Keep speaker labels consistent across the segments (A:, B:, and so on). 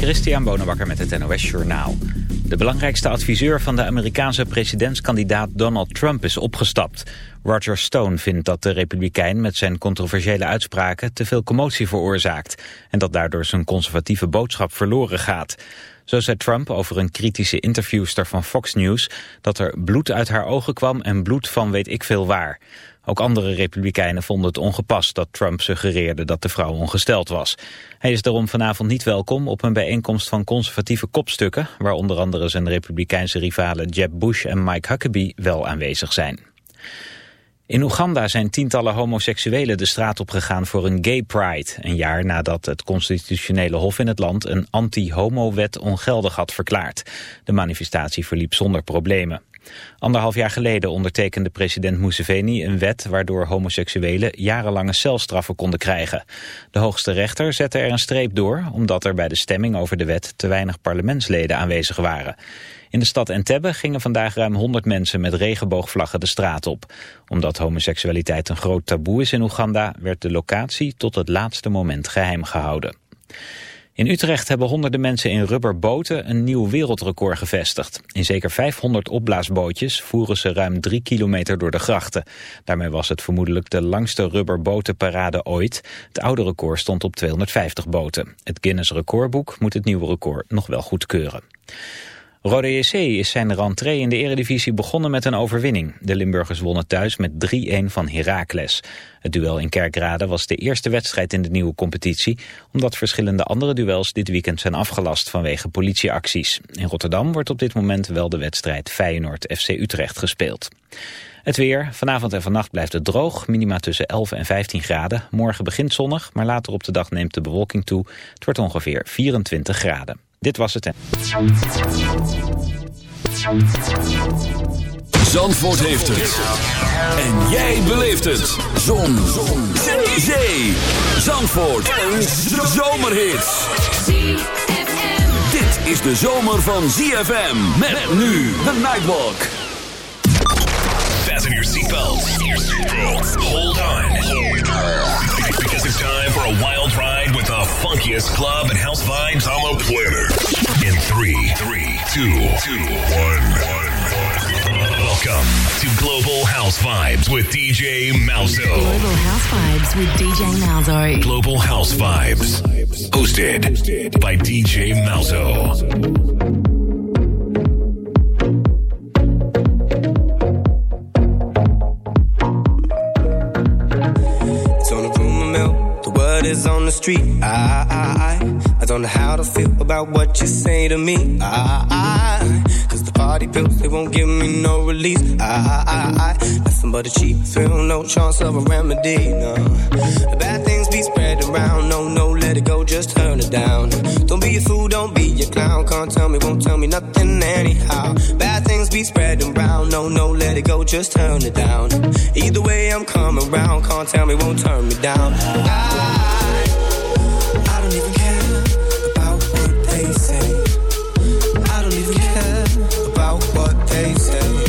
A: Christian Bonenbakker met het NOS Journaal. De belangrijkste adviseur van de Amerikaanse presidentskandidaat Donald Trump is opgestapt. Roger Stone vindt dat de republikein met zijn controversiële uitspraken te veel commotie veroorzaakt. En dat daardoor zijn conservatieve boodschap verloren gaat. Zo zei Trump over een kritische interviewster van Fox News dat er bloed uit haar ogen kwam en bloed van weet ik veel waar. Ook andere republikeinen vonden het ongepast dat Trump suggereerde dat de vrouw ongesteld was. Hij is daarom vanavond niet welkom op een bijeenkomst van conservatieve kopstukken... waar onder andere zijn republikeinse rivalen Jeb Bush en Mike Huckabee wel aanwezig zijn. In Oeganda zijn tientallen homoseksuelen de straat op gegaan voor een gay pride. Een jaar nadat het constitutionele hof in het land een anti-homo-wet ongeldig had verklaard. De manifestatie verliep zonder problemen. Anderhalf jaar geleden ondertekende president Museveni een wet waardoor homoseksuelen jarenlange celstraffen konden krijgen. De hoogste rechter zette er een streep door omdat er bij de stemming over de wet te weinig parlementsleden aanwezig waren. In de stad Entebbe gingen vandaag ruim 100 mensen met regenboogvlaggen de straat op. Omdat homoseksualiteit een groot taboe is in Oeganda werd de locatie tot het laatste moment geheim gehouden. In Utrecht hebben honderden mensen in rubberboten een nieuw wereldrecord gevestigd. In zeker 500 opblaasbootjes voeren ze ruim drie kilometer door de grachten. Daarmee was het vermoedelijk de langste rubberbotenparade ooit. Het oude record stond op 250 boten. Het Guinness recordboek moet het nieuwe record nog wel goedkeuren. Rode JC is zijn rentree in de eredivisie begonnen met een overwinning. De Limburgers wonnen thuis met 3-1 van Heracles. Het duel in Kerkrade was de eerste wedstrijd in de nieuwe competitie... omdat verschillende andere duels dit weekend zijn afgelast vanwege politieacties. In Rotterdam wordt op dit moment wel de wedstrijd Feyenoord-FC Utrecht gespeeld. Het weer. Vanavond en vannacht blijft het droog. Minima tussen 11 en 15 graden. Morgen begint zonnig, maar later op de dag neemt de bewolking toe. Het wordt ongeveer 24 graden. Dit was het.
B: Zandvoort heeft het. En jij beleeft het. Zon. Zon. Zee. Zandvoort. Een zomerhit. Dit is de zomer van ZFM. Met nu de Nightwalk.
C: Fasten your seatbelts. Hold on. Because it's time for a wild ride with funkiest club and house vibes on the planet. In three, three, two, two, one, one. Welcome to Global House Vibes with DJ Malzo.
D: Global House Vibes with DJ Malzo.
C: Global House Vibes. Hosted by DJ Malzo.
E: Is on the street. I, I, I, I don't know how to feel about what you say to me. I, I, cause the party pills, they won't give me no release. I, I, I, nothing but a cheap thrill, no chance of a remedy. No, bad things be spread around. No, no, let it go, just turn it down. Fool, don't be a clown. Can't tell me, won't tell me nothing anyhow. Bad things be spreading around. No, no, let it go, just turn it down. Either way, I'm coming round. Can't tell me, won't turn me down. I, I don't even care about what they say. I don't even care about what they say.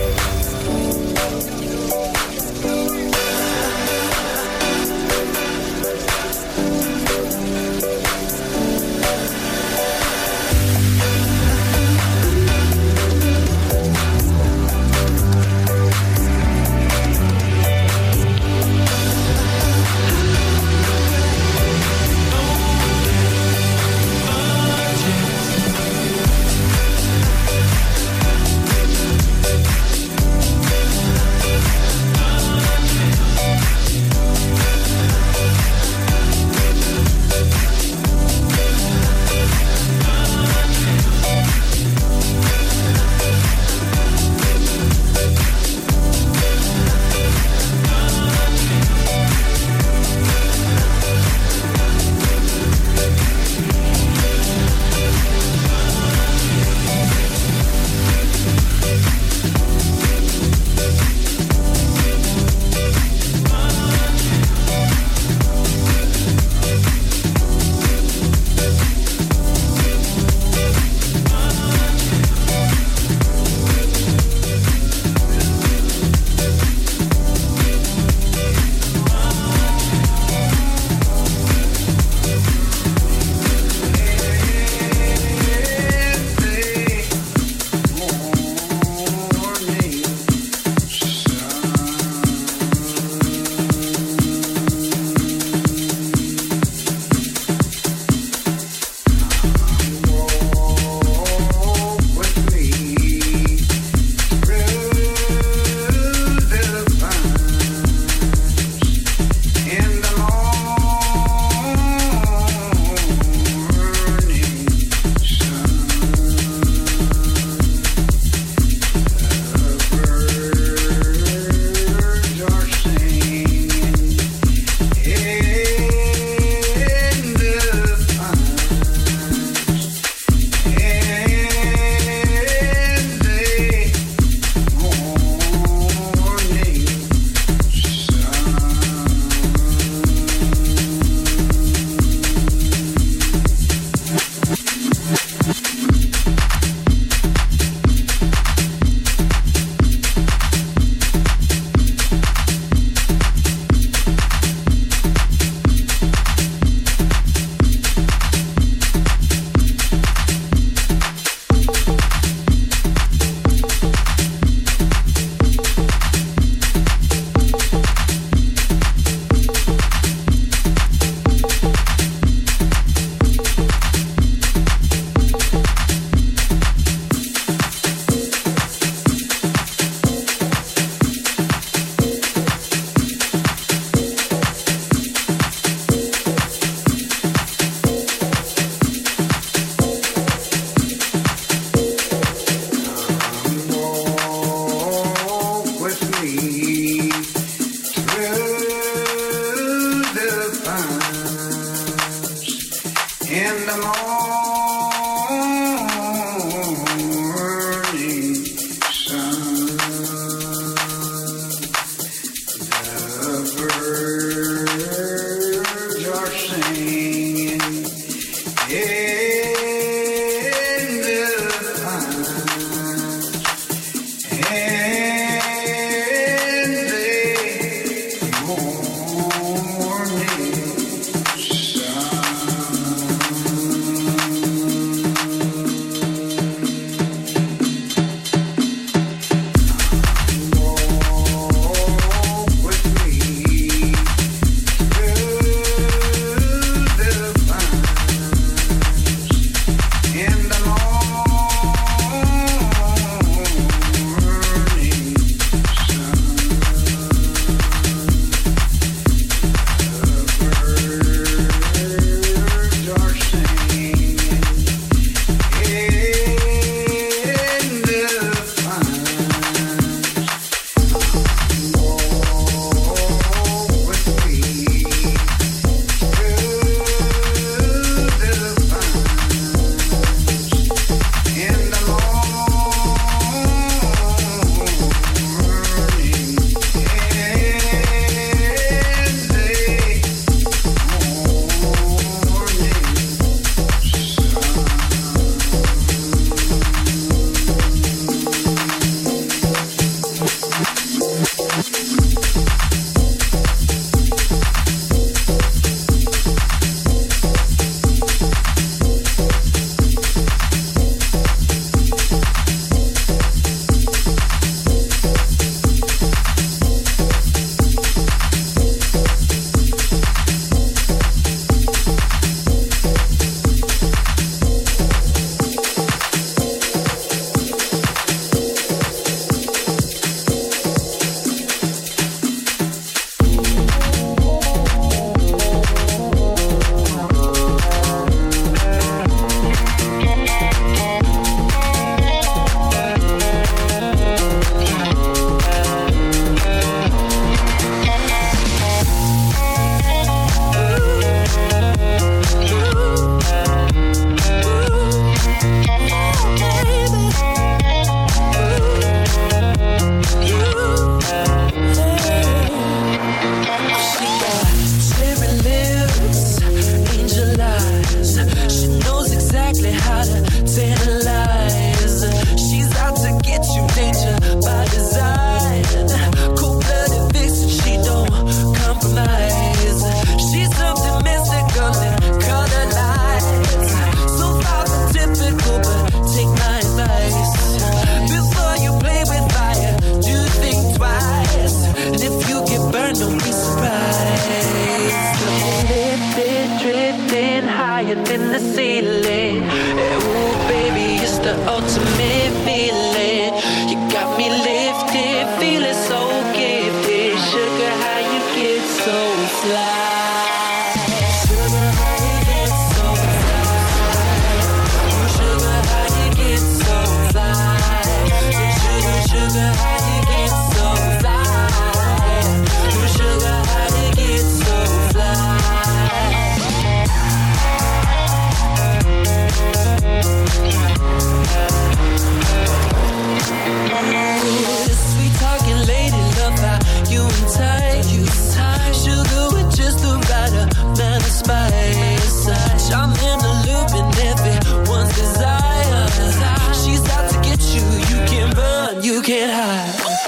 F: Bye.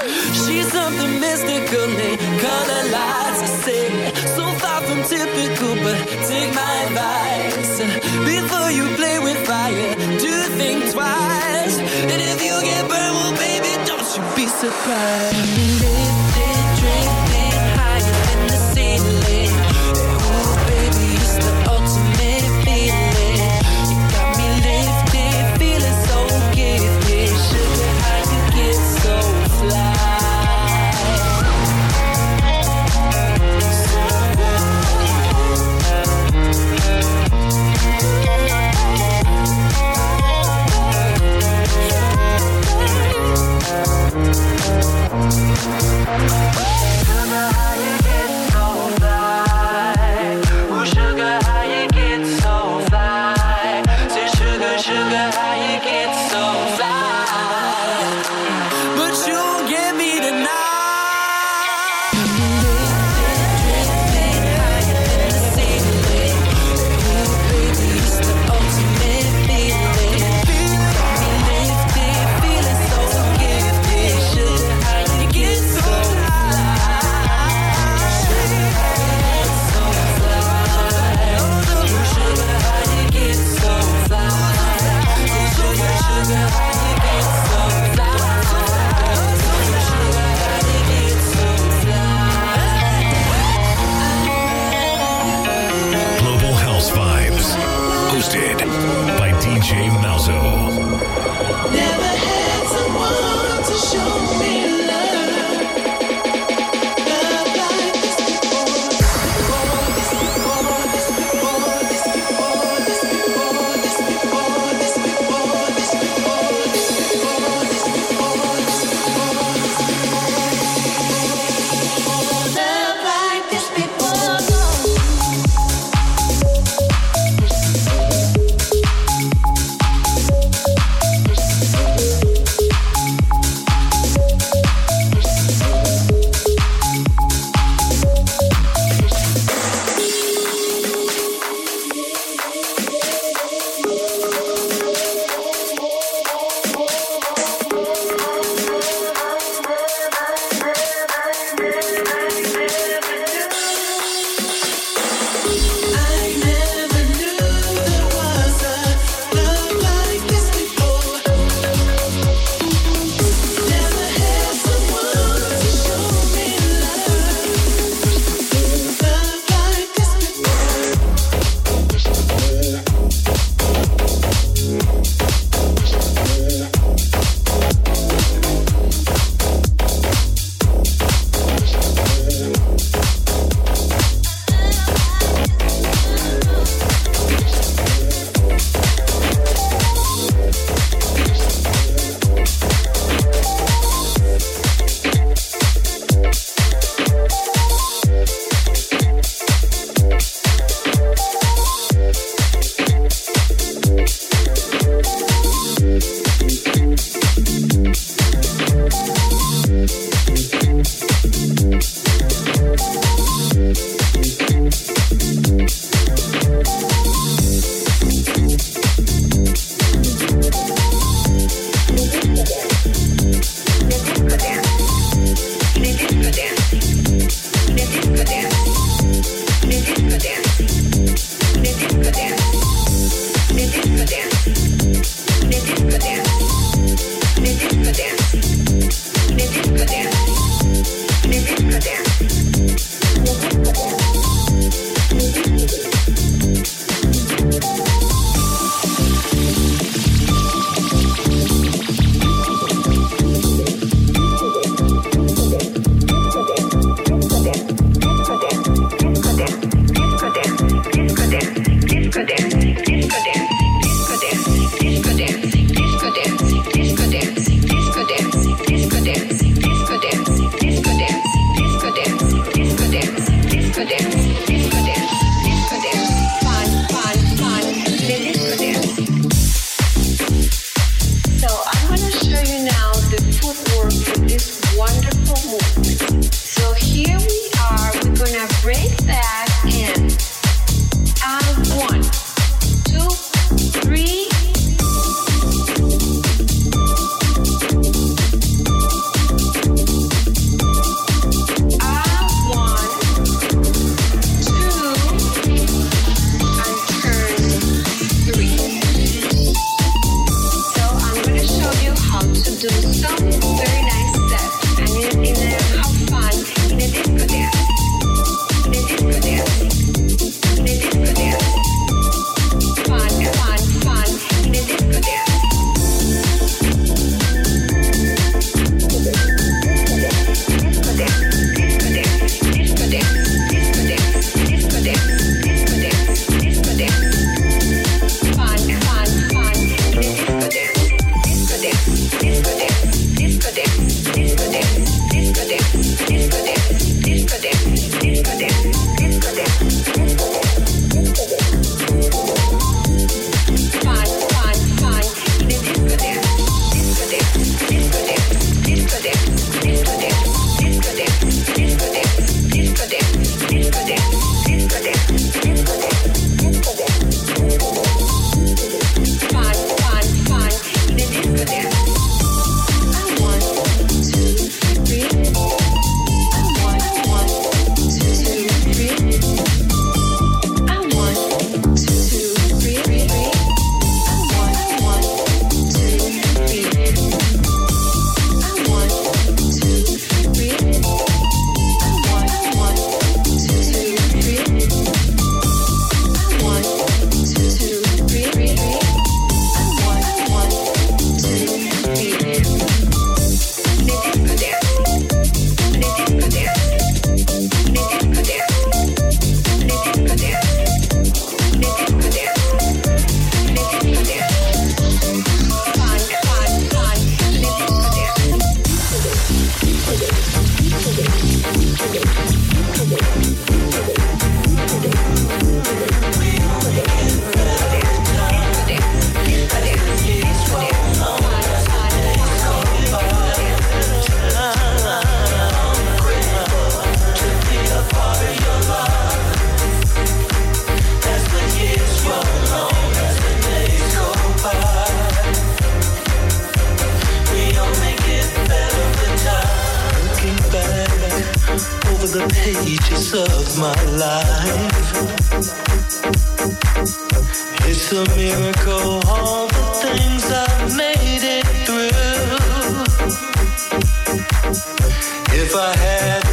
F: She's something mystical, in color lights I say. So far from typical, but take my advice. Before you play with fire, do think twice. And if you get burned, well, baby, don't you be surprised. over the
G: pages of my life. It's a miracle, all the things I've made it through. If I had